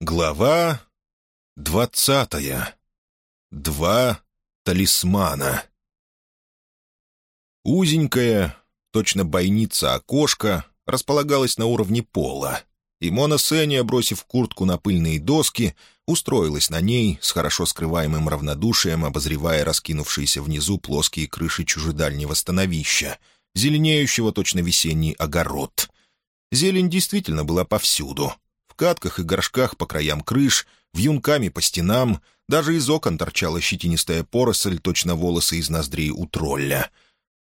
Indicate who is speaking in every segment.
Speaker 1: Глава двадцатая. Два талисмана. Узенькая, точно бойница окошко, располагалась на уровне пола, и Мона Сеня, бросив куртку на пыльные доски, устроилась на ней с хорошо скрываемым равнодушием, обозревая раскинувшиеся внизу плоские крыши чужедальнего становища, зеленеющего точно весенний огород. Зелень действительно была повсюду — катках и горшках по краям крыш, вьюнками по стенам, даже из окон торчала щетинистая поросль, точно волосы из ноздрей у тролля.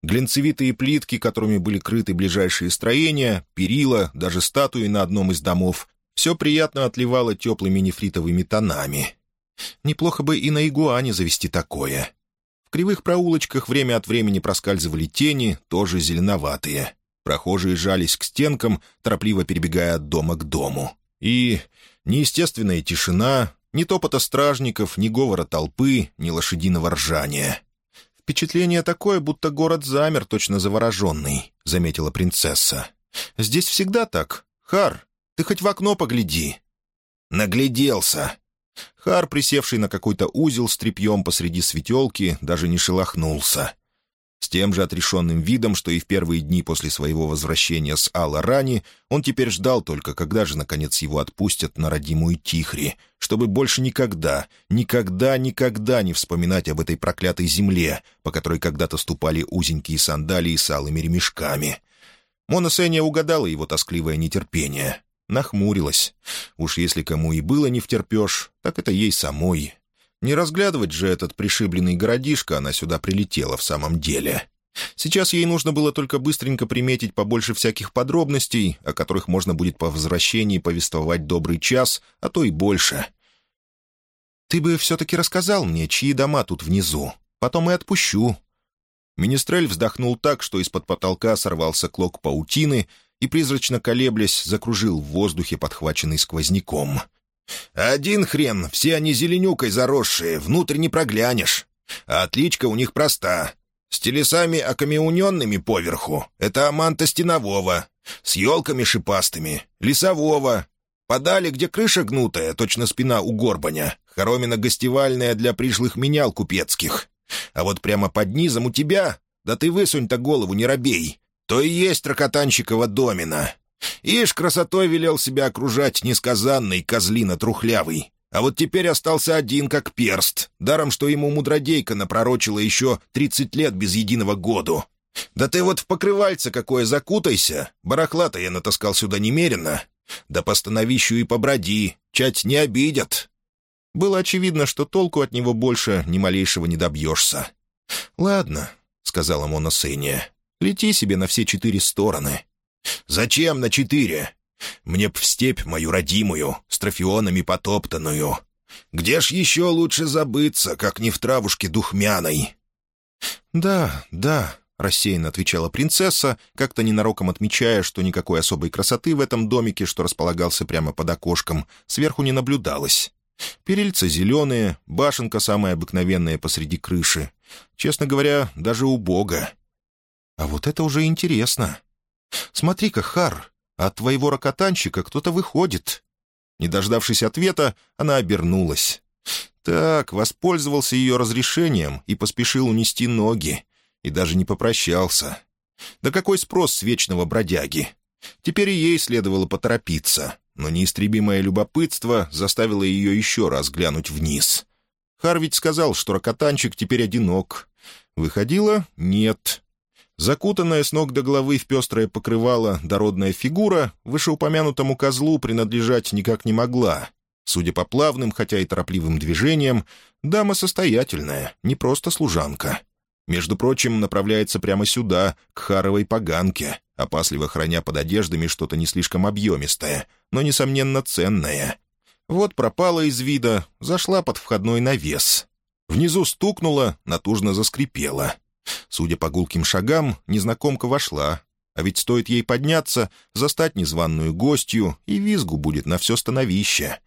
Speaker 1: Глинцевитые плитки, которыми были крыты ближайшие строения, перила, даже статуи на одном из домов — все приятно отливало теплыми нефритовыми тонами. Неплохо бы и на игуане завести такое. В кривых проулочках время от времени проскальзывали тени, тоже зеленоватые. Прохожие жались к стенкам, торопливо перебегая от дома к дому. И неестественная тишина, ни топота стражников, ни говора толпы, ни лошадиного ржания. «Впечатление такое, будто город замер, точно завороженный», — заметила принцесса. «Здесь всегда так. Хар, ты хоть в окно погляди». «Нагляделся». Хар, присевший на какой-то узел с тряпьем посреди светелки, даже не шелохнулся. С тем же отрешенным видом, что и в первые дни после своего возвращения с Алла Рани, он теперь ждал только, когда же, наконец, его отпустят на родимую Тихри, чтобы больше никогда, никогда, никогда не вспоминать об этой проклятой земле, по которой когда-то ступали узенькие сандалии с алыми ремешками. Мона Сеня угадала его тоскливое нетерпение. Нахмурилась. Уж если кому и было не втерпешь, так это ей самой. Не разглядывать же этот пришибленный городишко она сюда прилетела в самом деле. Сейчас ей нужно было только быстренько приметить побольше всяких подробностей, о которых можно будет по возвращении повествовать добрый час, а то и больше. «Ты бы все-таки рассказал мне, чьи дома тут внизу. Потом и отпущу». Министрель вздохнул так, что из-под потолка сорвался клок паутины и, призрачно колеблясь, закружил в воздухе, подхваченный сквозняком — один хрен, все они зеленюкой заросшие, внутрь не проглянешь. А отличка у них проста. С телесами окамеуненными поверху — это аманта стенового, с елками шипастыми — лесового. Подали, где крыша гнутая, точно спина у горбаня, хоромина гостевальная для пришлых менял купецких. А вот прямо под низом у тебя, да ты высунь-то голову, не робей, то и есть Рокотанщикова домина. Ишь, красотой велел себя окружать несказанный козлина трухлявый. А вот теперь остался один, как перст, даром, что ему мудродейка напророчила еще тридцать лет без единого году. Да ты вот в покрывальце какое закутайся, барахла-то я натаскал сюда немерено. Да по становищу и поброди, чать не обидят. Было очевидно, что толку от него больше ни малейшего не добьешься. «Ладно», — сказала Мона Сеня, — «лети себе на все четыре стороны. «Зачем на четыре? Мне б в степь мою родимую, с трофионами потоптанную. Где ж еще лучше забыться, как не в травушке духмяной?» «Да, да», — рассеянно отвечала принцесса, как-то ненароком отмечая, что никакой особой красоты в этом домике, что располагался прямо под окошком, сверху не наблюдалось. Перильца зеленые, башенка самая обыкновенная посреди крыши. Честно говоря, даже убого. А вот это уже интересно. «Смотри-ка, Хар, от твоего ракотанщика кто-то выходит». Не дождавшись ответа, она обернулась. Так, воспользовался ее разрешением и поспешил унести ноги. И даже не попрощался. Да какой спрос с вечного бродяги? Теперь и ей следовало поторопиться, но неистребимое любопытство заставило ее еще раз глянуть вниз. Хар ведь сказал, что ракотанчик теперь одинок. Выходило — нет. Закутанная с ног до головы в пестрое покрывало дородная фигура вышеупомянутому козлу принадлежать никак не могла. Судя по плавным, хотя и торопливым движениям, дама состоятельная, не просто служанка. Между прочим, направляется прямо сюда, к Харовой поганке, опасливо храня под одеждами что-то не слишком объемистое, но, несомненно, ценное. Вот пропала из вида, зашла под входной навес. Внизу стукнула, натужно заскрипела. Судя по гулким шагам, незнакомка вошла. А ведь стоит ей подняться, застать незваную гостью, и визгу будет на все становище.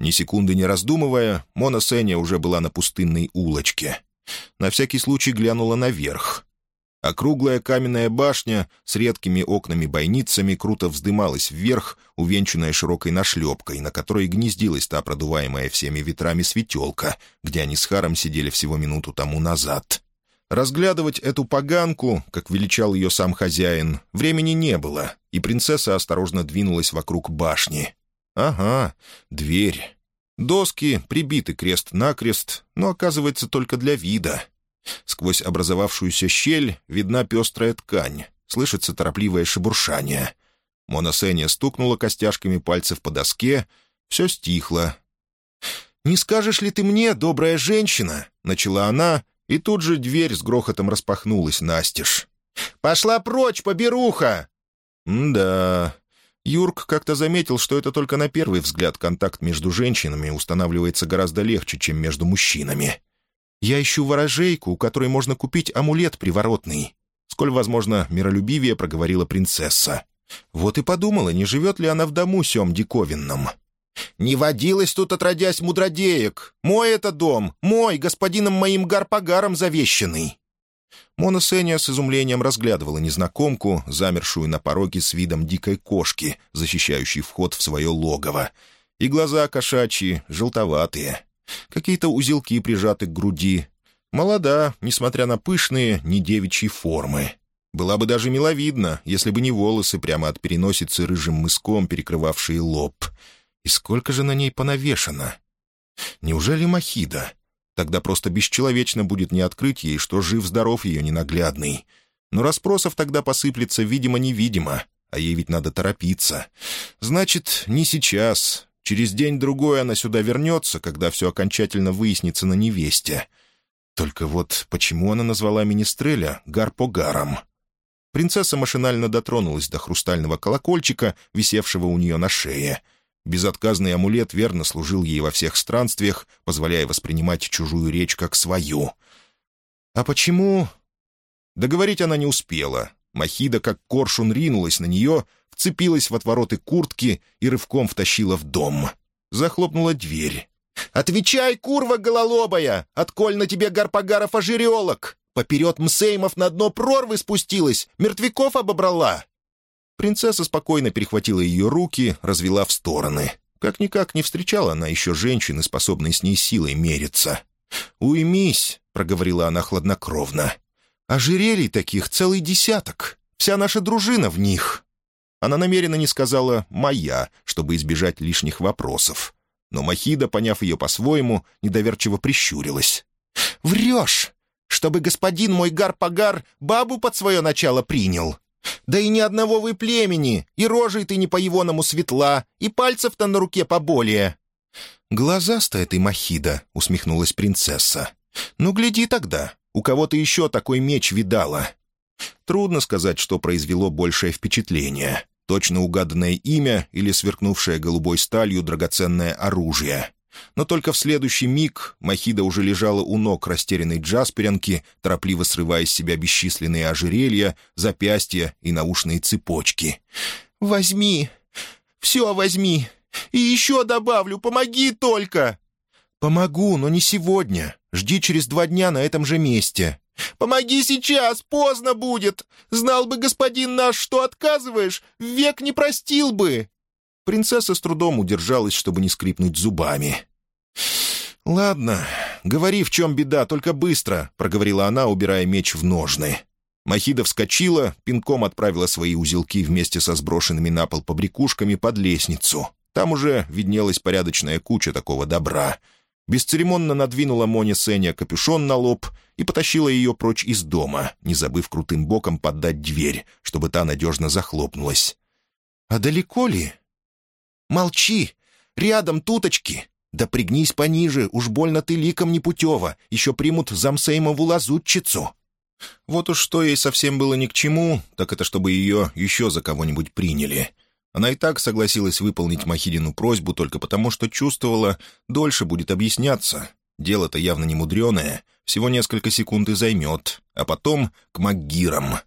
Speaker 1: Ни секунды не раздумывая, Мона Сеня уже была на пустынной улочке. На всякий случай глянула наверх. Округлая каменная башня с редкими окнами-бойницами круто вздымалась вверх, увенчанная широкой нашлепкой, на которой гнездилась та продуваемая всеми ветрами светелка, где они с Харом сидели всего минуту тому назад. Разглядывать эту поганку, как величал ее сам хозяин, времени не было, и принцесса осторожно двинулась вокруг башни. «Ага, дверь. Доски прибиты крест-накрест, но, оказывается, только для вида». Сквозь образовавшуюся щель видна пестрая ткань, слышится торопливое шебуршание. Моносения стукнула костяшками пальцев по доске, все стихло. «Не скажешь ли ты мне, добрая женщина?» — начала она, и тут же дверь с грохотом распахнулась настежь. «Пошла прочь, поберуха!» «Да...» Юрк как-то заметил, что это только на первый взгляд контакт между женщинами устанавливается гораздо легче, чем между мужчинами. Я ищу ворожейку, у которой можно купить амулет приворотный». Сколь, возможно, миролюбивее проговорила принцесса. Вот и подумала, не живет ли она в дому сём диковинном. «Не водилась тут, отродясь, мудродеек! Мой это дом! Мой, господином моим гарпагаром завещанный!» Мона Сеня с изумлением разглядывала незнакомку, замершую на пороге с видом дикой кошки, защищающей вход в свое логово. И глаза кошачьи, желтоватые. Какие-то узелки прижаты к груди. Молода, несмотря на пышные, не девичьи формы. Была бы даже миловидна, если бы не волосы прямо от переносицы рыжим мыском, перекрывавшие лоб. И сколько же на ней понавешено? Неужели Махида? Тогда просто бесчеловечно будет не открыть ей, что жив-здоров ее ненаглядный. Но расспросов тогда посыплется видимо-невидимо, а ей ведь надо торопиться. Значит, не сейчас, Через день-другой она сюда вернется, когда все окончательно выяснится на невесте. Только вот почему она назвала Министреля Гарпогаром? Принцесса машинально дотронулась до хрустального колокольчика, висевшего у нее на шее. Безотказный амулет верно служил ей во всех странствиях, позволяя воспринимать чужую речь как свою. «А почему...» Договорить она не успела. Махида, как коршун, ринулась на нее, вцепилась в отвороты куртки и рывком втащила в дом. Захлопнула дверь. «Отвечай, курва гололобая! Отколь на тебе гарпагаров ожерелок! Поперед мсеймов на дно прорвы спустилась, мертвяков обобрала!» Принцесса спокойно перехватила ее руки, развела в стороны. Как-никак не встречала она еще женщины, способной с ней силой мериться. «Уймись», — проговорила она хладнокровно. «Ожерелий таких целый десяток. Вся наша дружина в них». Она намеренно не сказала «моя», чтобы избежать лишних вопросов. Но Махида, поняв ее по-своему, недоверчиво прищурилась. «Врешь! Чтобы господин мой гар-погар бабу под свое начало принял! Да и ни одного вы племени, и рожей ты не по-егоному светла, и пальцев-то на руке поболее!» «Глазастая ты, Махида!» — усмехнулась принцесса. «Ну, гляди тогда, у кого то еще такой меч видала?» Трудно сказать, что произвело большее впечатление. Точно угаданное имя или сверкнувшее голубой сталью драгоценное оружие. Но только в следующий миг Махида уже лежала у ног растерянной Джасперенки, торопливо срывая с себя бесчисленные ожерелья, запястья и наушные цепочки. «Возьми! Все возьми! И еще добавлю, помоги только!» «Помогу, но не сегодня. Жди через два дня на этом же месте. «Помоги сейчас, поздно будет! Знал бы господин наш, что отказываешь, век не простил бы!» Принцесса с трудом удержалась, чтобы не скрипнуть зубами. «Ладно, говори, в чем беда, только быстро», — проговорила она, убирая меч в ножны. Махида вскочила, пинком отправила свои узелки вместе со сброшенными на пол побрякушками под лестницу. Там уже виднелась порядочная куча такого добра — бесцеремонно надвинула Моне Сеня капюшон на лоб и потащила ее прочь из дома, не забыв крутым боком поддать дверь, чтобы та надежно захлопнулась. «А далеко ли?» «Молчи! Рядом туточки! Да пригнись пониже, уж больно ты ликом непутева, еще примут замсеймову лазутчицу!» Вот уж что ей совсем было ни к чему, так это чтобы ее еще за кого-нибудь приняли — она и так согласилась выполнить Махидину просьбу только потому, что чувствовала, дольше будет объясняться. Дело-то явно не мудреное, всего несколько секунд и займет, а потом к Магирам.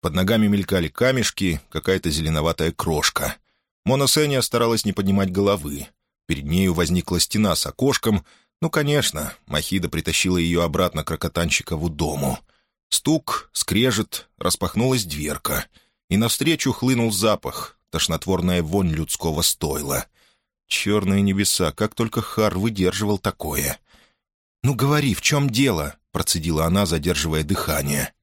Speaker 1: Под ногами мелькали камешки, какая-то зеленоватая крошка. Мона Сеня старалась не поднимать головы. Перед нею возникла стена с окошком. Ну, конечно, Махида притащила ее обратно к Рокотанщикову дому. Стук, скрежет, распахнулась дверка, и навстречу хлынул запах, тошнотворная вонь людского стойла. Черные небеса, как только Хар выдерживал такое. «Ну говори, в чем дело?» — процедила она, задерживая дыхание.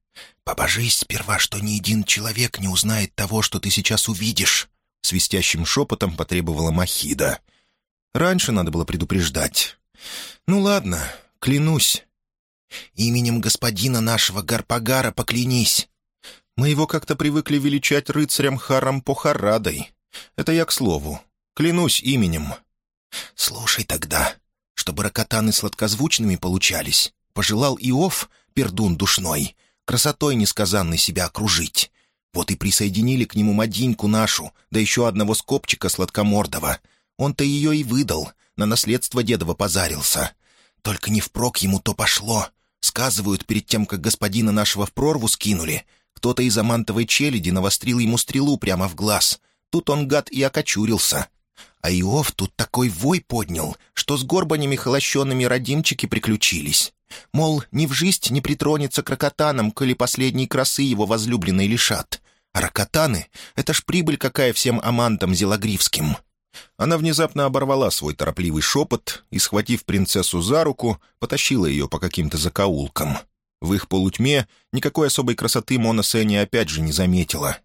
Speaker 1: «Побожись сперва, что ни один человек не узнает того, что ты сейчас увидишь», — свистящим шепотом потребовала Махида. «Раньше надо было предупреждать. Ну ладно, клянусь». «Именем господина нашего Гарпагара поклянись!» «Мы его как-то привыкли величать рыцарем Харом Похарадой. Это я к слову. Клянусь именем». «Слушай тогда, чтобы ракотаны сладкозвучными получались, пожелал Иов, пердун душной, красотой несказанной себя окружить. Вот и присоединили к нему мадиньку нашу, да еще одного скопчика сладкомордого. Он-то ее и выдал, на наследство дедова позарился. Только не впрок ему то пошло. Сказывают, перед тем, как господина нашего в прорву скинули, кто-то из амантовой челяди навострил ему стрелу прямо в глаз. Тут он, гад, и окочурился. А Иов тут такой вой поднял, что с горбанями холощенными родимчики приключились. Мол, ни в жизнь не притронется к ракотанам, коли последней красы его возлюбленной лишат. А ракотаны — это ж прибыль какая всем амантам зелогривским. Она внезапно оборвала свой торопливый шепот и, схватив принцессу за руку, потащила ее по каким-то закоулкам. В их полутьме никакой особой красоты Мона Сенни опять же не заметила.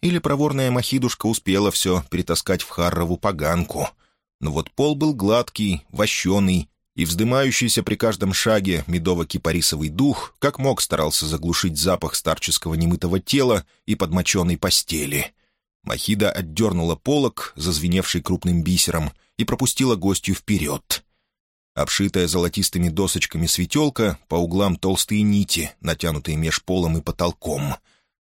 Speaker 1: Или проворная махидушка успела все перетаскать в Харрову поганку. Но вот пол был гладкий, вощеный, и вздымающийся при каждом шаге медово-кипарисовый дух как мог старался заглушить запах старческого немытого тела и подмоченной постели — Махида отдернула полок, зазвеневший крупным бисером, и пропустила гостью вперед. Обшитая золотистыми досочками светелка, по углам толстые нити, натянутые меж полом и потолком.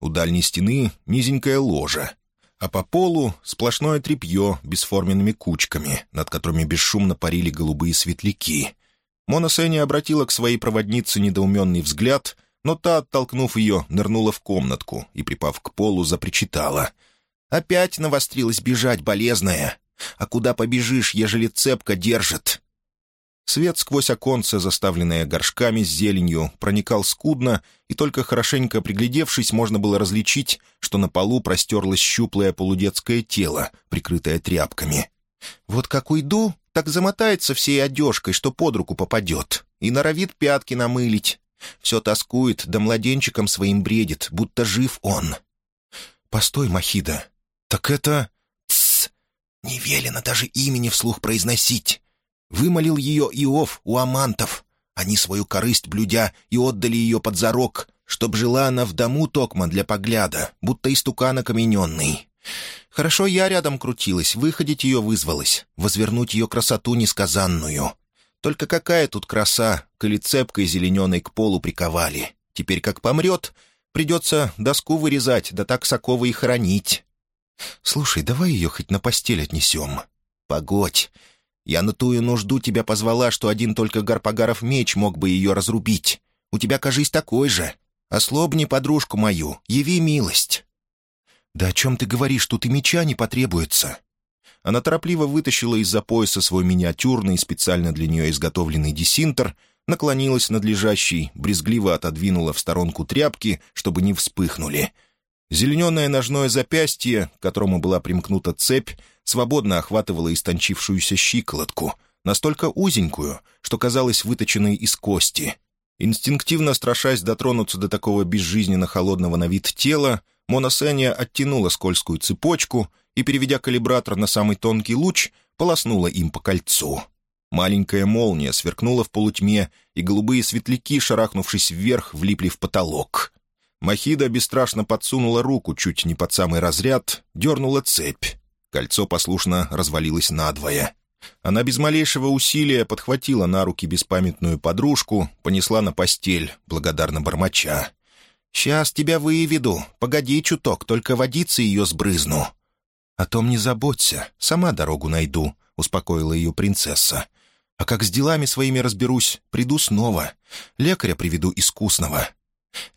Speaker 1: У дальней стены низенькая ложа, а по полу сплошное тряпье бесформенными кучками, над которыми бесшумно парили голубые светляки. Мона Сеня обратила к своей проводнице недоуменный взгляд, но та, оттолкнув ее, нырнула в комнатку и, припав к полу, запричитала — Опять навострилась бежать болезная. А куда побежишь, ежели цепка держит?» Свет сквозь оконце, заставленное горшками с зеленью, проникал скудно, и только хорошенько приглядевшись, можно было различить, что на полу простерлось щуплое полудетское тело, прикрытое тряпками. «Вот как уйду, так замотается всей одежкой, что под руку попадет, и норовит пятки намылить. Все тоскует, да младенчиком своим бредит, будто жив он». «Постой, Махида, «Так это...» «Тссс! Не велено даже имени вслух произносить. Вымолил ее Иов у амантов. Они свою корысть блюдя и отдали ее под зарок, чтоб жила она в дому токма для погляда, будто истукан окамененный. Хорошо я рядом крутилась, выходить ее вызвалась, возвернуть ее красоту несказанную. Только какая тут краса, коли цепкой зелененой к полу приковали. Теперь как помрет, придется доску вырезать, да так соковы и хоронить. «Слушай, давай ее хоть на постель отнесем». «Погодь. Я на тую нужду тебя позвала, что один только Гарпагаров меч мог бы ее разрубить. У тебя, кажись, такой же. Ослобни подружку мою, яви милость». «Да о чем ты говоришь? Тут и меча не потребуется». Она торопливо вытащила из-за пояса свой миниатюрный, специально для нее изготовленный десинтер, наклонилась над лежащей, брезгливо отодвинула в сторонку тряпки, чтобы не вспыхнули — Зелененое ножное запястье, к которому была примкнута цепь, свободно охватывало истончившуюся щиколотку, настолько узенькую, что казалось выточенной из кости. Инстинктивно страшась дотронуться до такого безжизненно холодного на вид тела, Моносения оттянула скользкую цепочку и, переведя калибратор на самый тонкий луч, полоснула им по кольцу. Маленькая молния сверкнула в полутьме, и голубые светляки, шарахнувшись вверх, влипли в потолок. Махида бесстрашно подсунула руку чуть не под самый разряд, дернула цепь. Кольцо послушно развалилось надвое. Она без малейшего усилия подхватила на руки беспамятную подружку, понесла на постель, благодарно бормоча. «Сейчас тебя выведу. Погоди чуток, только водицы ее сбрызну». «О том не заботься, сама дорогу найду», — успокоила ее принцесса. «А как с делами своими разберусь, приду снова. Лекаря приведу искусного.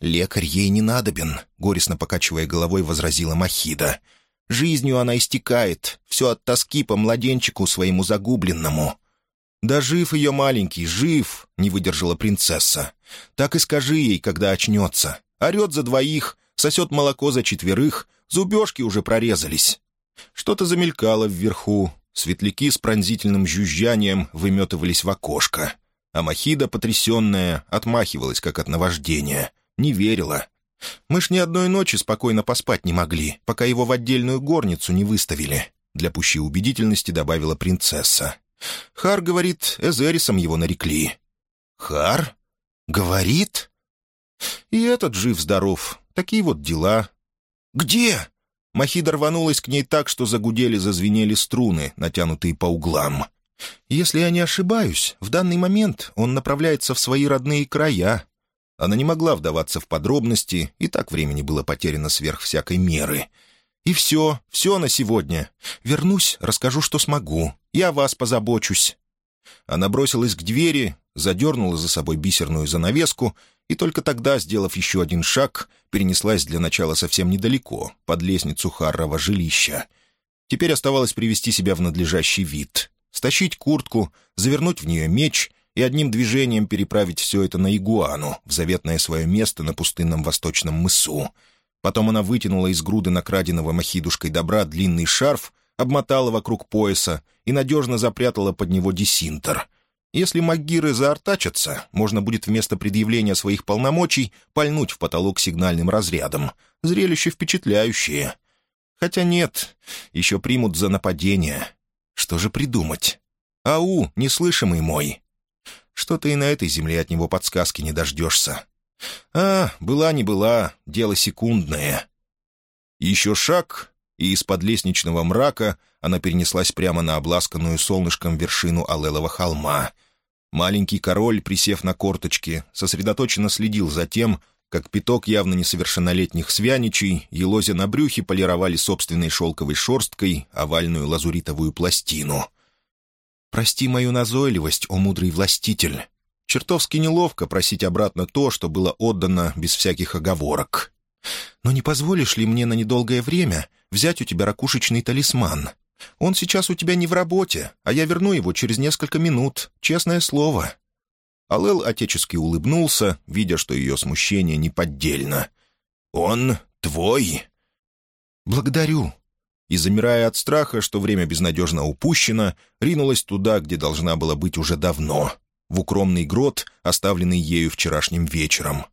Speaker 1: «Лекарь ей не надобен», — горестно покачивая головой, возразила Махида. «Жизнью она истекает, все от тоски по младенчику своему загубленному». «Да жив ее маленький, жив!» — не выдержала принцесса. «Так и скажи ей, когда очнется. Орет за двоих, сосет молоко за четверых, зубежки уже прорезались. Что-то замелькало вверху, светляки с пронзительным жужжанием выметывались в окошко. А Махида, потрясенная, отмахивалась, как от наваждения. Не верила. Мы ж ни одной ночи спокойно поспать не могли, пока его в отдельную горницу не выставили. Для пущей убедительности добавила принцесса. Хар, говорит, Эзерисом его нарекли. Хар? Говорит? И этот жив-здоров. Такие вот дела. Где? Махида рванулась к ней так, что загудели, зазвенели струны, натянутые по углам. «Если я не ошибаюсь, в данный момент он направляется в свои родные края». Она не могла вдаваться в подробности, и так времени было потеряно сверх всякой меры. «И все, все на сегодня. Вернусь, расскажу, что смогу. Я о вас позабочусь». Она бросилась к двери, задернула за собой бисерную занавеску и только тогда, сделав еще один шаг, перенеслась для начала совсем недалеко, под лестницу Харрова жилища. Теперь оставалось привести себя в надлежащий вид, стащить куртку, завернуть в нее меч и одним движением переправить все это на игуану, в заветное свое место на пустынном восточном мысу. Потом она вытянула из груды накраденного махидушкой добра длинный шарф, обмотала вокруг пояса и надежно запрятала под него десинтер — если магиры заортачатся, можно будет вместо предъявления своих полномочий пальнуть в потолок сигнальным разрядом. Зрелище впечатляющее. Хотя нет, еще примут за нападение. Что же придумать? Ау, неслышимый мой. Что-то и на этой земле от него подсказки не дождешься. А, была не была, дело секундное. Еще шаг, и из-под лестничного мрака она перенеслась прямо на обласканную солнышком вершину Алелова холма. Маленький король, присев на корточки, сосредоточенно следил за тем, как пяток явно несовершеннолетних свяничей, елозя на брюхе, полировали собственной шелковой шерсткой овальную лазуритовую пластину. «Прости мою назойливость, о мудрый властитель. Чертовски неловко просить обратно то, что было отдано без всяких оговорок. Но не позволишь ли мне на недолгое время взять у тебя ракушечный талисман? Он сейчас у тебя не в работе, а я верну его через несколько минут, честное слово». Алэл отечески улыбнулся, видя, что ее смущение неподдельно. «Он твой?» «Благодарю». И, замирая от страха, что время безнадежно упущено, ринулась туда, где должна была быть уже давно, в укромный грот, оставленный ею вчерашним вечером.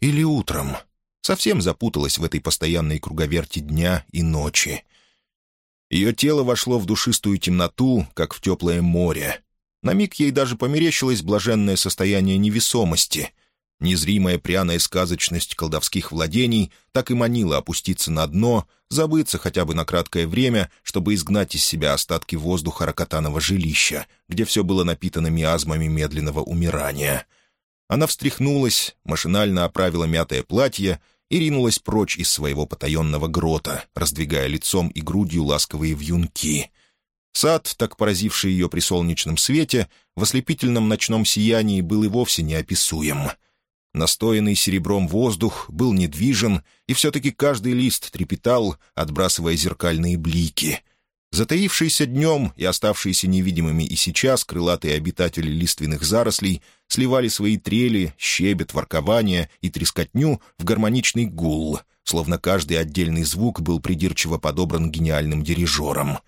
Speaker 1: Или утром совсем запуталась в этой постоянной круговерти дня и ночи. Ее тело вошло в душистую темноту, как в теплое море. На миг ей даже померещилось блаженное состояние невесомости. Незримая пряная сказочность колдовских владений так и манила опуститься на дно, забыться хотя бы на краткое время, чтобы изгнать из себя остатки воздуха ракотаного жилища, где все было напитано миазмами медленного умирания. Она встряхнулась, машинально оправила мятое платье и ринулась прочь из своего потаенного грота, раздвигая лицом и грудью ласковые вьюнки. Сад, так поразивший ее при солнечном свете, в ослепительном ночном сиянии был и вовсе неописуем. Настоянный серебром воздух был недвижен, и все-таки каждый лист трепетал, отбрасывая зеркальные блики — Затаившиеся днем и оставшиеся невидимыми и сейчас крылатые обитатели лиственных зарослей сливали свои трели, щебет, воркование и трескотню в гармоничный гул, словно каждый отдельный звук был придирчиво подобран гениальным дирижером.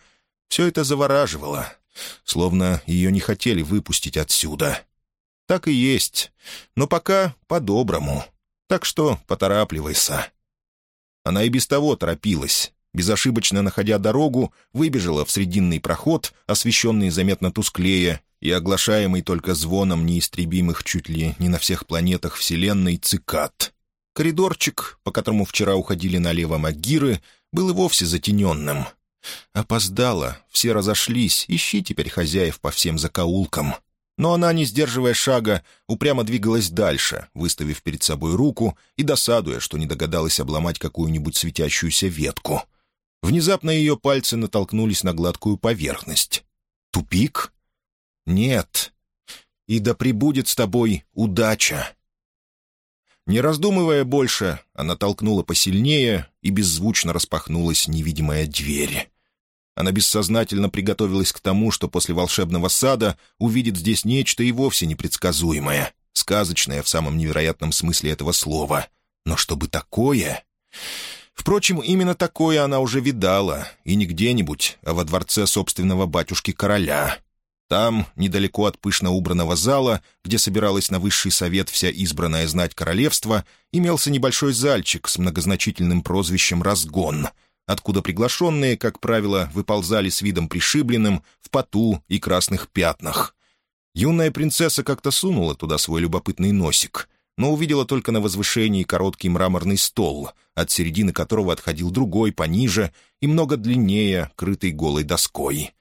Speaker 1: Все это завораживало, словно ее не хотели выпустить отсюда. Так и есть, но пока по-доброму. Так что поторапливайся. Она и без того торопилась безошибочно находя дорогу, выбежала в срединный проход, освещенный заметно тусклее и оглашаемый только звоном неистребимых чуть ли не на всех планетах Вселенной цикад. Коридорчик, по которому вчера уходили налево Магиры, был и вовсе затененным. Опоздала, все разошлись, ищи теперь хозяев по всем закоулкам. Но она, не сдерживая шага, упрямо двигалась дальше, выставив перед собой руку и досадуя, что не догадалась обломать какую-нибудь светящуюся ветку — Внезапно ее пальцы натолкнулись на гладкую поверхность. Тупик? Нет. И да пребудет с тобой удача. Не раздумывая больше, она толкнула посильнее, и беззвучно распахнулась невидимая дверь. Она бессознательно приготовилась к тому, что после волшебного сада увидит здесь нечто и вовсе непредсказуемое, сказочное в самом невероятном смысле этого слова. Но чтобы такое... Впрочем, именно такое она уже видала, и не где-нибудь, а во дворце собственного батюшки-короля. Там, недалеко от пышно убранного зала, где собиралась на высший совет вся избранная знать королевства, имелся небольшой зальчик с многозначительным прозвищем «Разгон», откуда приглашенные, как правило, выползали с видом пришибленным, в поту и красных пятнах. Юная принцесса как-то сунула туда свой любопытный носик — но увидела только на возвышении короткий мраморный стол, от середины которого отходил другой, пониже и много длиннее, крытый голой доской.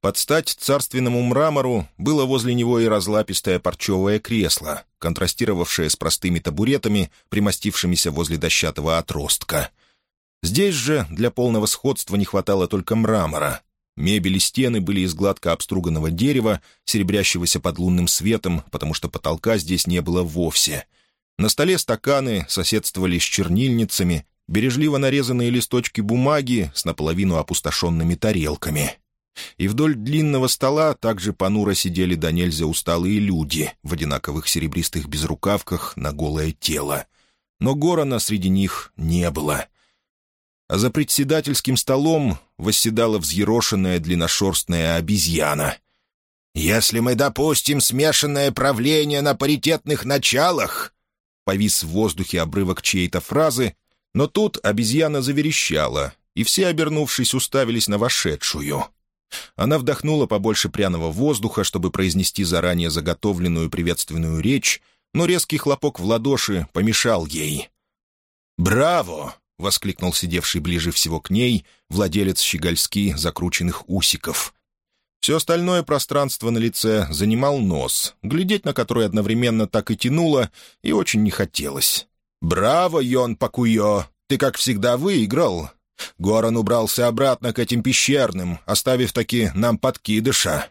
Speaker 1: Под стать царственному мрамору было возле него и разлапистое парчевое кресло, контрастировавшее с простыми табуретами, примостившимися возле дощатого отростка. Здесь же для полного сходства не хватало только мрамора. Мебель и стены были из гладко обструганного дерева, серебрящегося под лунным светом, потому что потолка здесь не было вовсе — на столе стаканы соседствовали с чернильницами, бережливо нарезанные листочки бумаги с наполовину опустошенными тарелками. И вдоль длинного стола также понуро сидели до нельзя усталые люди в одинаковых серебристых безрукавках на голое тело. Но Горона среди них не было. А за председательским столом восседала взъерошенная длинношерстная обезьяна. «Если мы допустим смешанное правление на паритетных началах», Повис в воздухе обрывок чьей-то фразы, но тут обезьяна заверещала, и все, обернувшись, уставились на вошедшую. Она вдохнула побольше пряного воздуха, чтобы произнести заранее заготовленную приветственную речь, но резкий хлопок в ладоши помешал ей. «Браво!» — воскликнул сидевший ближе всего к ней владелец щегольски закрученных усиков. Все остальное пространство на лице занимал нос, глядеть на который одновременно так и тянуло, и очень не хотелось. «Браво, Йон Пакуйо! Ты, как всегда, выиграл!» Горан убрался обратно к этим пещерным, оставив таки нам подкидыша.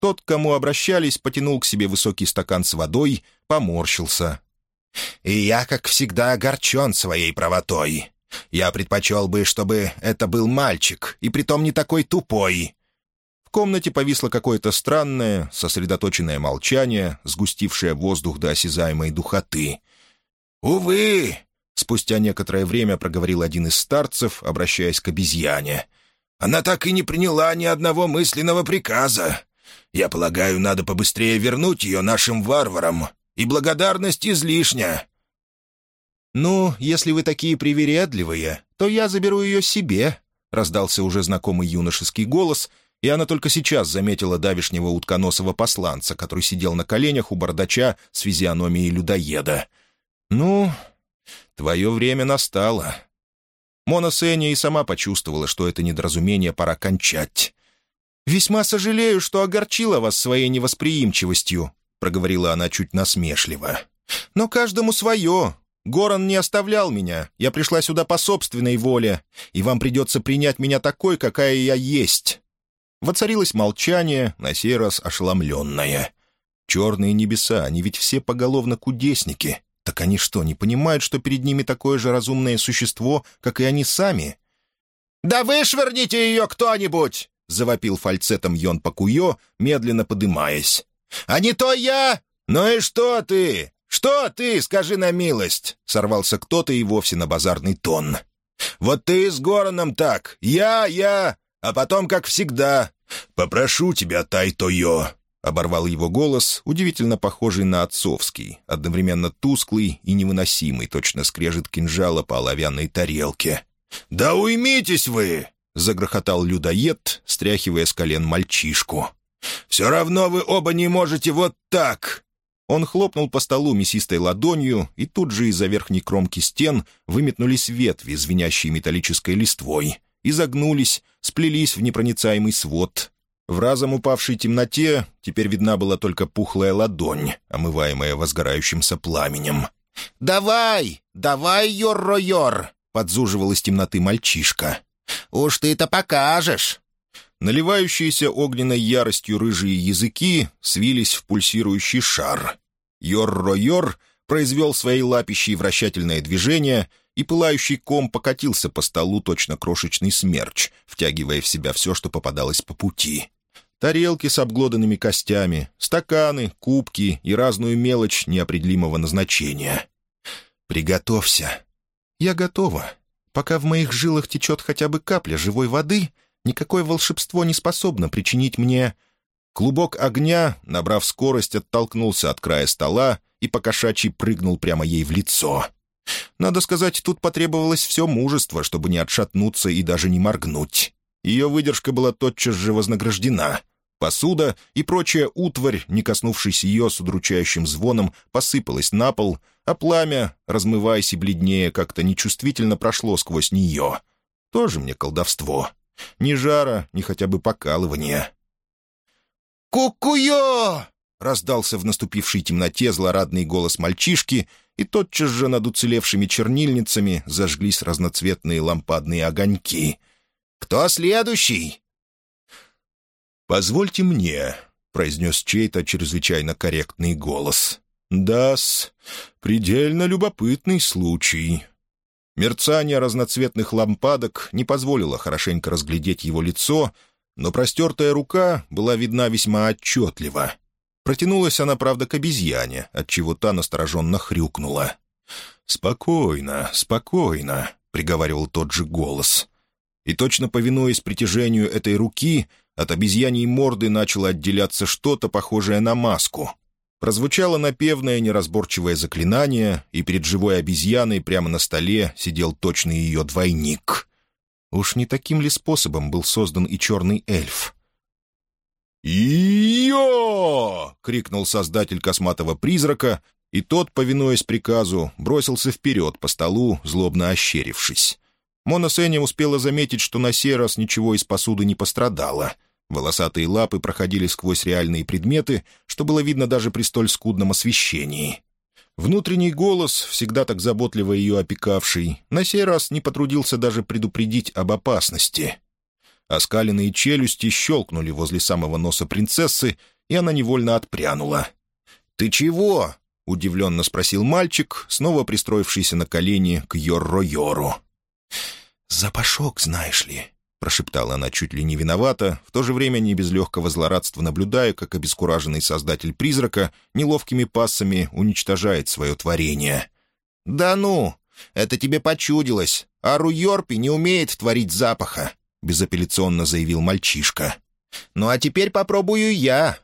Speaker 1: Тот, к кому обращались, потянул к себе высокий стакан с водой, поморщился. «И я, как всегда, огорчен своей правотой. Я предпочел бы, чтобы это был мальчик, и притом не такой тупой. В комнате повисло какое-то странное, сосредоточенное молчание, сгустившее воздух до осязаемой духоты. «Увы!» — спустя некоторое время проговорил один из старцев, обращаясь к обезьяне. «Она так и не приняла ни одного мысленного приказа. Я полагаю, надо побыстрее вернуть ее нашим варварам, и благодарность излишня». «Ну, если вы такие привередливые, то я заберу ее себе», — раздался уже знакомый юношеский голос — и она только сейчас заметила давишнего утконосого посланца, который сидел на коленях у бардача с физиономией людоеда. «Ну, твое время настало». Мона Сеня и сама почувствовала, что это недоразумение пора кончать. «Весьма сожалею, что огорчила вас своей невосприимчивостью», — проговорила она чуть насмешливо. «Но каждому свое. Горан не оставлял меня. Я пришла сюда по собственной воле, и вам придется принять меня такой, какая я есть. Воцарилось молчание, на сей раз ошеломленное. Черные небеса, они ведь все поголовно кудесники. Так они что, не понимают, что перед ними такое же разумное существо, как и они сами? «Да вышвырните ее кто-нибудь!» — завопил фальцетом Йон Пакуйо, медленно подымаясь. «А не то я! Ну и что ты? Что ты, скажи на милость!» — сорвался кто-то и вовсе на базарный тон. «Вот ты с Гороном так! Я, я! а потом, как всегда, «Попрошу тебя, Тай-Тойо!» — оборвал его голос, удивительно похожий на отцовский, одновременно тусклый и невыносимый, точно скрежет кинжала по оловянной тарелке. «Да уймитесь вы!» — загрохотал людоед, стряхивая с колен мальчишку. «Все равно вы оба не можете вот так!» Он хлопнул по столу мясистой ладонью, и тут же из-за верхней кромки стен выметнулись ветви, звенящие металлической листвой изогнулись, сплелись в непроницаемый свод. В разом упавшей темноте теперь видна была только пухлая ладонь, омываемая возгорающимся пламенем. «Давай! Давай, Йор-Ро-Йор!» — подзуживал из темноты мальчишка. «Уж ты это покажешь!» Наливающиеся огненной яростью рыжие языки свились в пульсирующий шар. Йор-Ро-Йор произвел своей лапищей вращательное движение — и пылающий ком покатился по столу точно крошечный смерч, втягивая в себя все, что попадалось по пути. Тарелки с обглоданными костями, стаканы, кубки и разную мелочь неопределимого назначения. «Приготовься». «Я готова. Пока в моих жилах течет хотя бы капля живой воды, никакое волшебство не способно причинить мне...» Клубок огня, набрав скорость, оттолкнулся от края стола и покошачий прыгнул прямо ей в лицо. Надо сказать, тут потребовалось все мужество, чтобы не отшатнуться и даже не моргнуть. Ее выдержка была тотчас же вознаграждена. Посуда и прочая утварь, не коснувшись ее с удручающим звоном, посыпалась на пол, а пламя, размываясь и бледнее, как-то нечувствительно прошло сквозь нее. Тоже мне колдовство. Ни жара, ни хотя бы покалывания.
Speaker 2: «Кукуё!»
Speaker 1: — раздался в наступившей темноте злорадный голос мальчишки, и тотчас же над уцелевшими чернильницами зажглись разноцветные лампадные огоньки. «Кто следующий?» «Позвольте мне», — произнес чей-то чрезвычайно корректный голос. «Да-с, предельно любопытный случай». Мерцание разноцветных лампадок не позволило хорошенько разглядеть его лицо, но простертая рука была видна весьма отчетливо. Протянулась она, правда, к обезьяне, отчего та настороженно хрюкнула. «Спокойно, спокойно», — приговаривал тот же голос. И точно повинуясь притяжению этой руки, от обезьяньей морды начало отделяться что-то похожее на маску. Прозвучало напевное неразборчивое заклинание, и перед живой обезьяной прямо на столе сидел точный ее двойник. Уж не таким ли способом был создан и черный эльф? «Ее!» — крикнул создатель косматого призрака, и тот, повинуясь приказу, бросился вперед по столу, злобно ощерившись. Мона Сеня успела заметить, что на сей раз ничего из посуды не пострадало. Волосатые лапы проходили сквозь реальные предметы, что было видно даже при столь скудном освещении. Внутренний голос, всегда так заботливо ее опекавший, на сей раз не потрудился даже предупредить об опасности. Оскаленные челюсти щелкнули возле самого носа принцессы, и она невольно отпрянула. «Ты чего?» — удивленно спросил мальчик, снова пристроившийся на колени к Йорро-Йору. «Запашок, знаешь ли», — прошептала она чуть ли не виновата, в то же время не без легкого злорадства наблюдая, как обескураженный создатель призрака неловкими пассами уничтожает свое творение. «Да ну! Это тебе почудилось! А Руйорпи не умеет творить запаха!» — безапелляционно заявил мальчишка. «Ну а теперь попробую я!»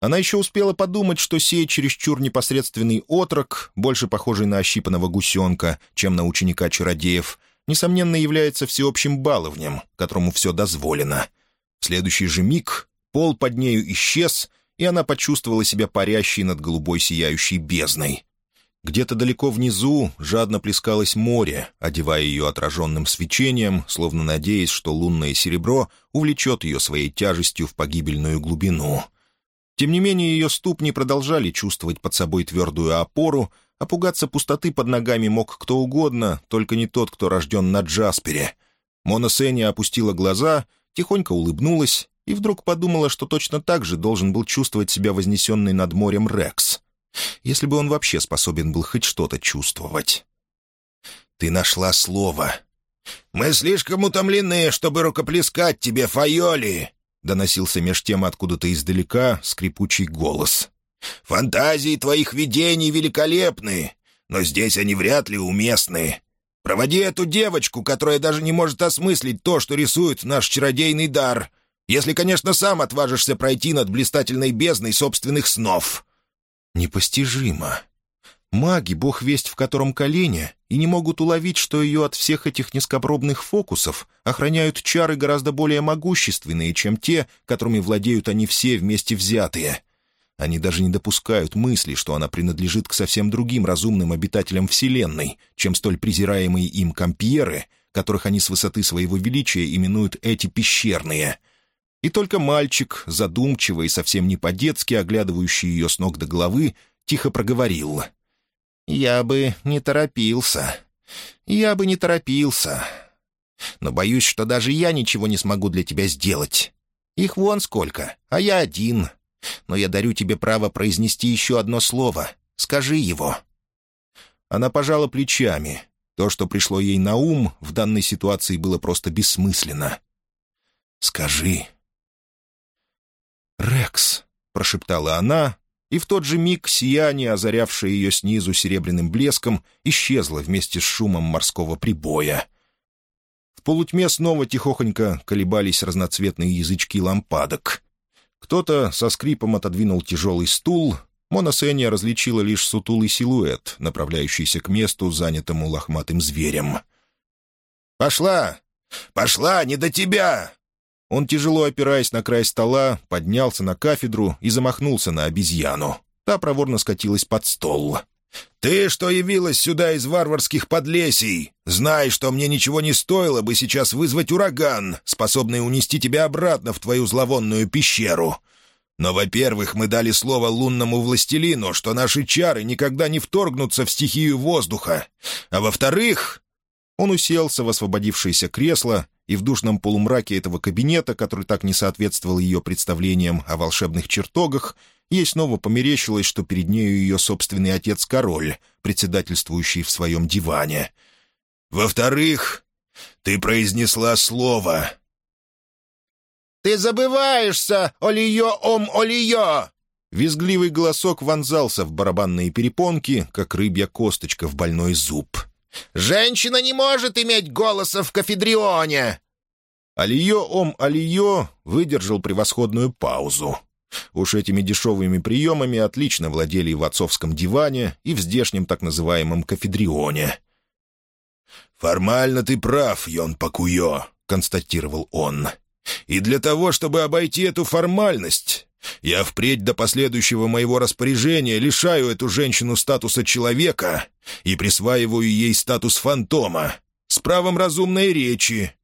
Speaker 1: Она еще успела подумать, что сей чересчур непосредственный отрок, больше похожий на ощипанного гусенка, чем на ученика чародеев, несомненно, является всеобщим баловнем, которому все дозволено. В следующий же миг пол под нею исчез, и она почувствовала себя парящей над голубой сияющей бездной. Где-то далеко внизу жадно плескалось море, одевая ее отраженным свечением, словно надеясь, что лунное серебро увлечет ее своей тяжестью в погибельную глубину. Тем не менее, ее ступни продолжали чувствовать под собой твердую опору, а пугаться пустоты под ногами мог кто угодно, только не тот, кто рожден на Джаспере. Мона Сенни опустила глаза, тихонько улыбнулась и вдруг подумала, что точно так же должен был чувствовать себя вознесенный над морем Рекс. Если бы он вообще способен был хоть что-то чувствовать. «Ты нашла слово». «Мы слишком утомлены, чтобы рукоплескать тебе, Файоли», — доносился меж тем откуда-то издалека скрипучий голос. Фантазии твоих видений великолепны, но здесь они вряд ли уместны. Проводи эту девочку, которая даже не может осмыслить то, что рисует наш чародейный дар, если, конечно, сам отважишься пройти над блистательной бездной собственных снов». «Непостижимо. Маги, бог весть в котором колене, и не могут уловить, что ее от всех этих низкопробных фокусов охраняют чары гораздо более могущественные, чем те, которыми владеют они все вместе взятые». Они даже не допускают мысли, что она принадлежит к совсем другим разумным обитателям Вселенной, чем столь презираемые им компьеры, которых они с высоты своего величия именуют эти пещерные. И только мальчик, задумчиво и совсем не по-детски оглядывающий ее с ног до головы, тихо проговорил. «Я бы не торопился. Я бы не торопился. Но боюсь, что даже я ничего не смогу для тебя сделать. Их вон сколько, а я один» но я дарю тебе право произнести еще одно слово. Скажи его». Она пожала плечами. То, что пришло ей на ум, в данной ситуации было просто бессмысленно. «Скажи». «Рекс», — прошептала она, и в тот же миг сияние, озарявшее ее снизу серебряным блеском, исчезло вместе с шумом морского прибоя. В полутьме снова тихохонько колебались разноцветные язычки лампадок. Кто-то со скрипом отодвинул тяжелый стул, Мона Сеня различила лишь сутулый силуэт, направляющийся к месту, занятому лохматым зверем. «Пошла! Пошла! Не до тебя!» Он, тяжело опираясь на край стола, поднялся на кафедру и замахнулся на обезьяну. Та проворно скатилась под стол. «Ты, что явилась сюда из варварских подлесий, знай, что мне ничего не стоило бы сейчас вызвать ураган, способный унести тебя обратно в твою зловонную пещеру. Но, во-первых, мы дали слово лунному властелину, что наши чары никогда не вторгнутся в стихию воздуха. А во-вторых...» Он уселся в освободившееся кресло, и в душном полумраке этого кабинета, который так не соответствовал ее представлениям о волшебных чертогах, ей снова померещилось, что перед нею ее собственный отец-король, председательствующий в своем диване. «Во-вторых, ты произнесла слово, «Ты забываешься, Олиё-ом-Олиё!» Визгливый голосок вонзался в барабанные перепонки, как рыбья косточка в больной зуб. «Женщина не может иметь голоса в кафедрионе!» Алиё-ом-Алиё выдержал превосходную паузу. Уж этими дешевыми приемами отлично владели и в отцовском диване, и в здешнем так называемом кафедрионе. «Формально ты прав, Йон Пакуё», — констатировал он. И для того, чтобы обойти эту формальность, я впредь до последующего моего распоряжения лишаю эту женщину статуса человека и присваиваю ей статус фантома с правом разумной речи».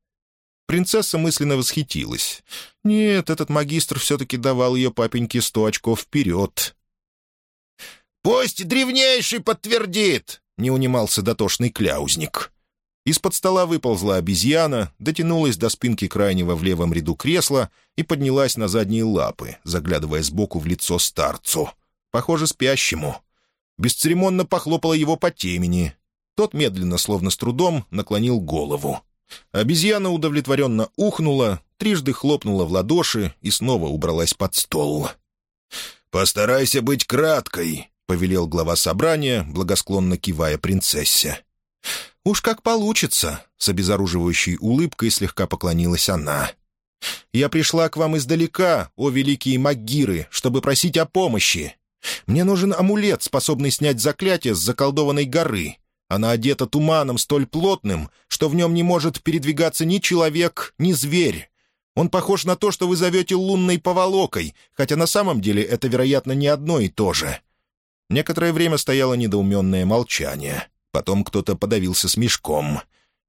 Speaker 1: Принцесса мысленно восхитилась. «Нет, этот магистр все-таки давал ее папеньке сто очков вперед». «Пусть древнейший подтвердит!» — не унимался дотошный кляузник. Из-под стола выползла обезьяна, дотянулась до спинки крайнего в левом ряду кресла и поднялась на задние лапы, заглядывая сбоку в лицо старцу. Похоже, спящему. Бесцеремонно похлопала его по темени. Тот медленно, словно с трудом, наклонил голову. Обезьяна удовлетворенно ухнула, трижды хлопнула в ладоши и снова убралась под стол. «Постарайся быть краткой», — повелел глава собрания, благосклонно кивая принцессе. «Уж как получится», — с обезоруживающей улыбкой слегка поклонилась она. «Я пришла к вам издалека, о великие магиры, чтобы просить о помощи. Мне нужен амулет, способный снять заклятие с заколдованной горы. Она одета туманом столь плотным, что в нем не может передвигаться ни человек, ни зверь. Он похож на то, что вы зовете лунной поволокой, хотя на самом деле это, вероятно, не одно и то же». Некоторое время стояло недоуменное молчание. Потом кто-то подавился смешком.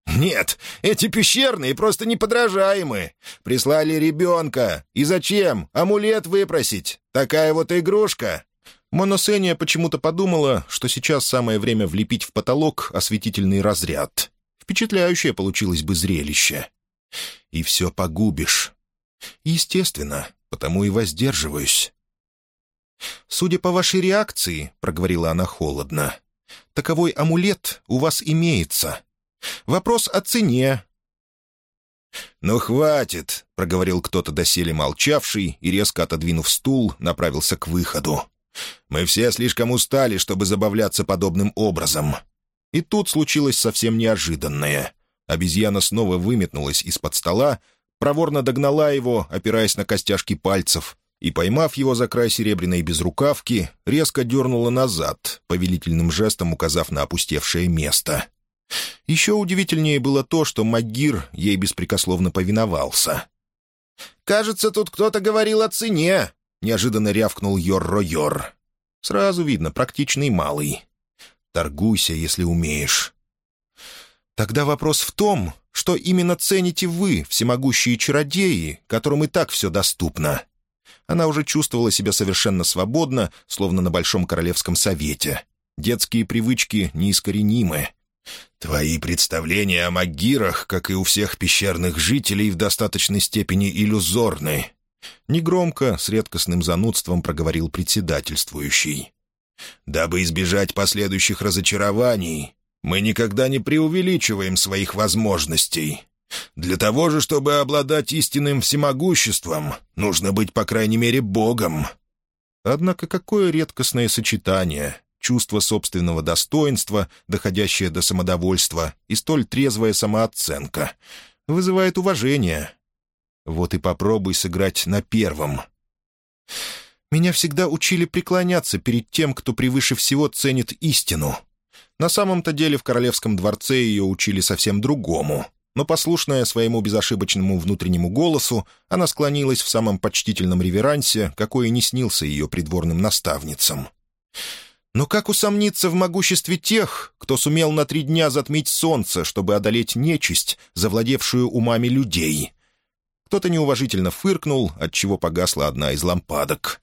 Speaker 1: «Нет, эти пещерные просто неподражаемы. Прислали ребенка. И зачем? Амулет выпросить. Такая вот игрушка». Моносения почему-то подумала, что сейчас самое время влепить в потолок осветительный разряд. Впечатляющее получилось бы зрелище. И все погубишь. Естественно, потому и воздерживаюсь. «Судя по вашей реакции», — проговорила она холодно, таковой амулет у вас имеется. Вопрос о цене». «Ну, хватит», — проговорил кто-то доселе молчавший и, резко отодвинув стул, направился к выходу. «Мы все слишком устали, чтобы забавляться подобным образом». И тут случилось совсем неожиданное. Обезьяна снова выметнулась из-под стола, проворно догнала его, опираясь на костяшки пальцев, и, поймав его за край серебряной безрукавки, резко дернула назад, повелительным жестом указав на опустевшее место. Еще удивительнее было то, что Магир ей беспрекословно повиновался. «Кажется, тут кто-то говорил о цене», — неожиданно рявкнул Йор-Ро-Йор. «Сразу видно, практичный малый. Торгуйся, если умеешь». «Тогда вопрос в том, что именно цените вы, всемогущие чародеи, которым и так все доступно», она уже чувствовала себя совершенно свободно, словно на Большом Королевском Совете. Детские привычки неискоренимы. «Твои представления о магирах, как и у всех пещерных жителей, в достаточной степени иллюзорны», Негромко, с редкостным занудством проговорил председательствующий. «Дабы избежать последующих разочарований, мы никогда не преувеличиваем своих возможностей. Для того же, чтобы обладать истинным всемогуществом, нужно быть, по крайней мере, богом. Однако какое редкостное сочетание чувство собственного достоинства, доходящее до самодовольства, и столь трезвая самооценка. Вызывает уважение. Вот и попробуй сыграть на первом. Меня всегда учили преклоняться перед тем, кто превыше всего ценит истину. На самом-то деле в королевском дворце ее учили совсем другому. Но, послушная своему безошибочному внутреннему голосу, она склонилась в самом почтительном реверансе, какой и не снился ее придворным наставницам. Но как усомниться в могуществе тех, кто сумел на три дня затмить солнце, чтобы одолеть нечисть, завладевшую умами людей? Кто-то неуважительно фыркнул, отчего погасла одна из лампадок.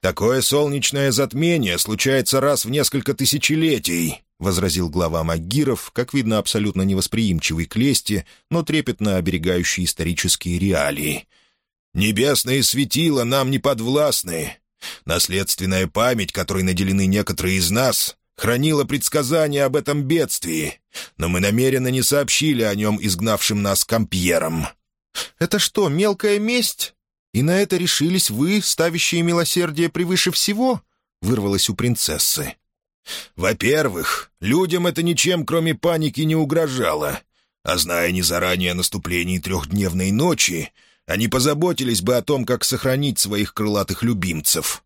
Speaker 1: «Такое солнечное затмение случается раз в несколько тысячелетий», — возразил глава Магиров, как видно, абсолютно невосприимчивый к лести, но трепетно оберегающий исторические реалии. «Небесные светила нам не подвластны. Наследственная память, которой наделены некоторые из нас, хранила предсказания об этом бедствии, но мы намеренно не сообщили о нем изгнавшим нас компьерам». «Это что, мелкая месть? И на это решились вы, ставящие милосердие превыше всего?» — вырвалось у принцессы. «Во-первых, людям это ничем, кроме паники, не угрожало. А зная не заранее о наступлении трехдневной ночи, они позаботились бы о том, как сохранить своих крылатых любимцев.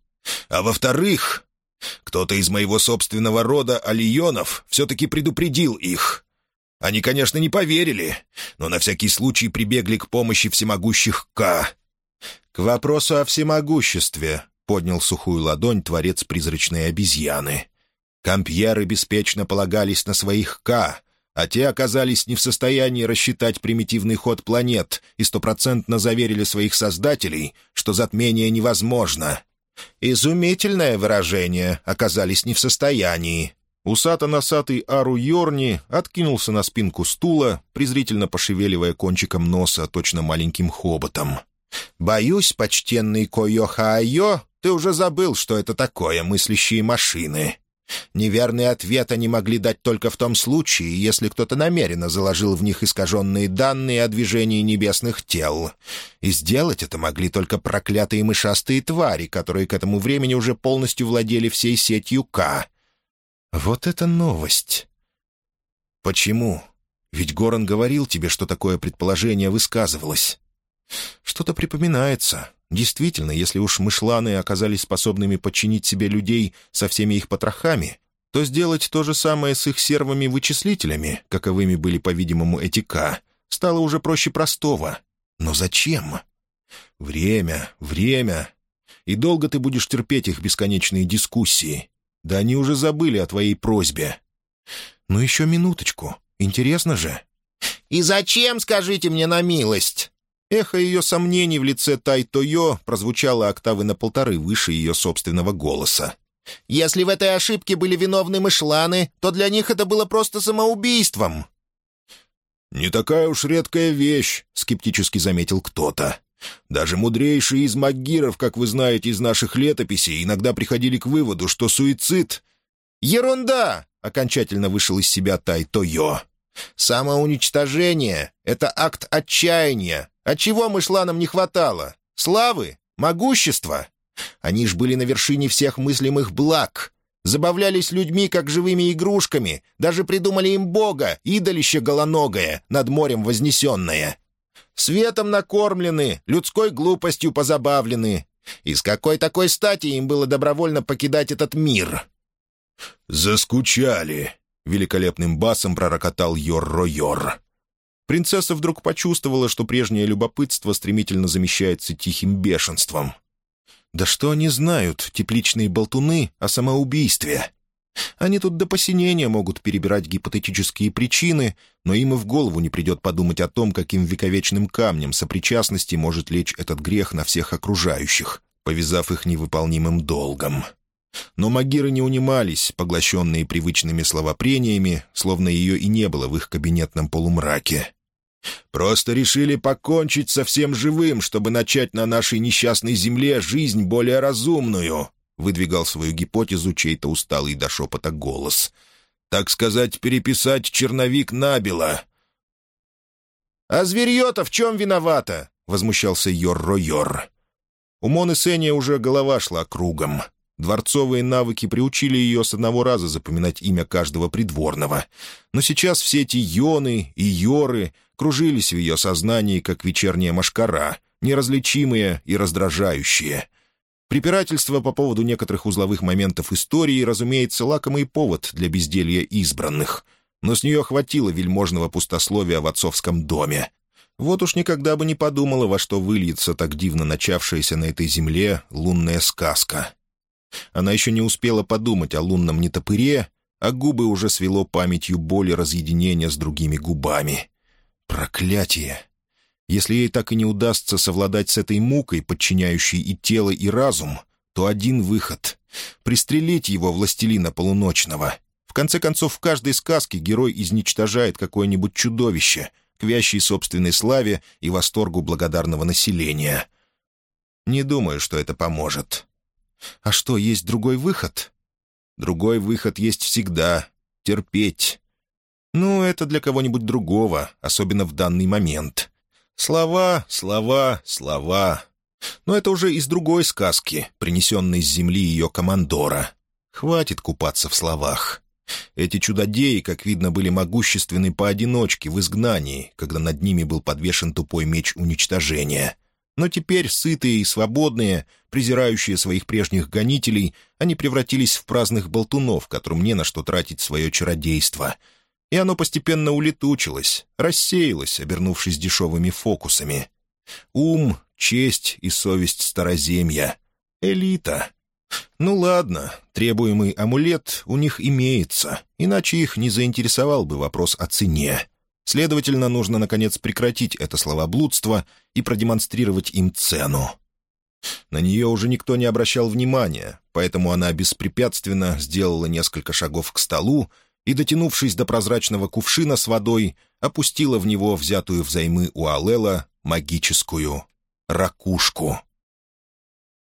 Speaker 1: А во-вторых, кто-то из моего собственного рода Алионов все-таки предупредил их. Они, конечно, не поверили, но на всякий случай прибегли к помощи всемогущих К. «К вопросу о всемогуществе», — поднял сухую ладонь творец призрачной обезьяны. Компьеры беспечно полагались на своих К, а те оказались не в состоянии рассчитать примитивный ход планет и стопроцентно заверили своих создателей, что затмение невозможно. Изумительное выражение «оказались не в состоянии». Усато-носатый Ару Йорни откинулся на спинку стула, презрительно пошевеливая кончиком носа точно маленьким хоботом. «Боюсь, почтенный Койо-Хаайо, ты уже забыл, что это такое мыслящие машины. Неверный ответ они могли дать только в том случае, если кто-то намеренно заложил в них искаженные данные о движении небесных тел. И сделать это могли только проклятые мышастые твари, которые к этому времени уже полностью владели всей сетью К. Вот это новость! Почему? Ведь Горан говорил тебе, что такое предположение высказывалось. Что-то припоминается. Действительно, если уж мышланы оказались способными подчинить себе людей со всеми их потрохами, то сделать то же самое с их сервами-вычислителями, каковыми были, по-видимому, эти К, стало уже проще простого. Но зачем? Время, время. И долго ты будешь терпеть их бесконечные дискуссии. Да они уже забыли о твоей просьбе. Ну еще минуточку. Интересно же. «И зачем, скажите мне на милость?» Эхо ее сомнений в лице Тай-Тойо прозвучало октавы на полторы выше ее собственного голоса. «Если в этой ошибке были виновны мышланы, то для них это было просто самоубийством». «Не такая уж редкая вещь», — скептически заметил кто-то. «Даже мудрейшие из магиров, как вы знаете из наших летописей, иногда приходили к выводу, что суицид...» «Ерунда!» — окончательно вышел из себя Тай-Тойо. «Самоуничтожение — это акт отчаяния, а чего мышланам не хватало? Славы? Могущества? Они ж были на вершине всех мыслимых благ. Забавлялись людьми, как живыми игрушками. Даже придумали им бога, идолище голоногое, над морем вознесенное. Светом накормлены, людской глупостью позабавлены. И с какой такой стати им было добровольно покидать этот мир? «Заскучали», — великолепным басом пророкотал Йор-Ро-Йор. Принцесса вдруг почувствовала, что прежнее любопытство стремительно замещается тихим бешенством. «Да что они знают, тепличные болтуны, о самоубийстве?» Они тут до посинения могут перебирать гипотетические причины, но им и в голову не придет подумать о том, каким вековечным камнем сопричастности может лечь этот грех на всех окружающих, повязав их невыполнимым долгом. Но магиры не унимались, поглощенные привычными словопрениями, словно ее и не было в их кабинетном полумраке. Просто решили покончить со всем живым, чтобы начать на нашей несчастной земле жизнь более разумную», — выдвигал свою гипотезу чей-то усталый до шепота голос. «Так сказать, переписать черновик набело». «А зверье-то в чем виновата?» — возмущался Йор-Ро-Йор. У Моны Сеня уже голова шла кругом. Дворцовые навыки приучили ее с одного раза запоминать имя каждого придворного. Но сейчас все эти йоны и йоры кружились в ее сознании, как вечерняя машкара, неразличимые и раздражающие. Препирательство по поводу некоторых узловых моментов истории, разумеется, лакомый повод для безделья избранных. Но с нее хватило вельможного пустословия в отцовском доме. Вот уж никогда бы не подумала, во что выльется так дивно начавшаяся на этой земле лунная сказка. Она еще не успела подумать о лунном нетопыре, а губы уже свело памятью боли разъединения с другими губами. Проклятие! Если ей так и не удастся совладать с этой мукой, подчиняющей и тело, и разум, то один выход — пристрелить его, властелина полуночного. В конце концов, в каждой сказке герой изничтожает какое-нибудь чудовище, к вящей собственной славе и восторгу благодарного населения. Не думаю, что это поможет. А что, есть другой выход? Другой выход есть всегда — терпеть. Ну, это для кого-нибудь другого, особенно в данный момент. Слова, слова, слова. Но это уже из другой сказки, принесенной с земли ее командора. Хватит купаться в словах. Эти чудодеи, как видно, были могущественны поодиночке в изгнании, когда над ними был подвешен тупой меч уничтожения — но теперь, сытые и свободные, презирающие своих прежних гонителей, они превратились в праздных болтунов, которым не на что тратить свое чародейство. И оно постепенно улетучилось, рассеялось, обернувшись дешевыми фокусами. Ум, честь и совесть староземья. Элита. Ну ладно, требуемый амулет у них имеется, иначе их не заинтересовал бы вопрос о цене. Следовательно, нужно, наконец, прекратить это словоблудство и продемонстрировать им цену. На нее уже никто не обращал внимания, поэтому она беспрепятственно сделала несколько шагов к столу и, дотянувшись до прозрачного кувшина с водой, опустила в него взятую взаймы у Алела магическую ракушку.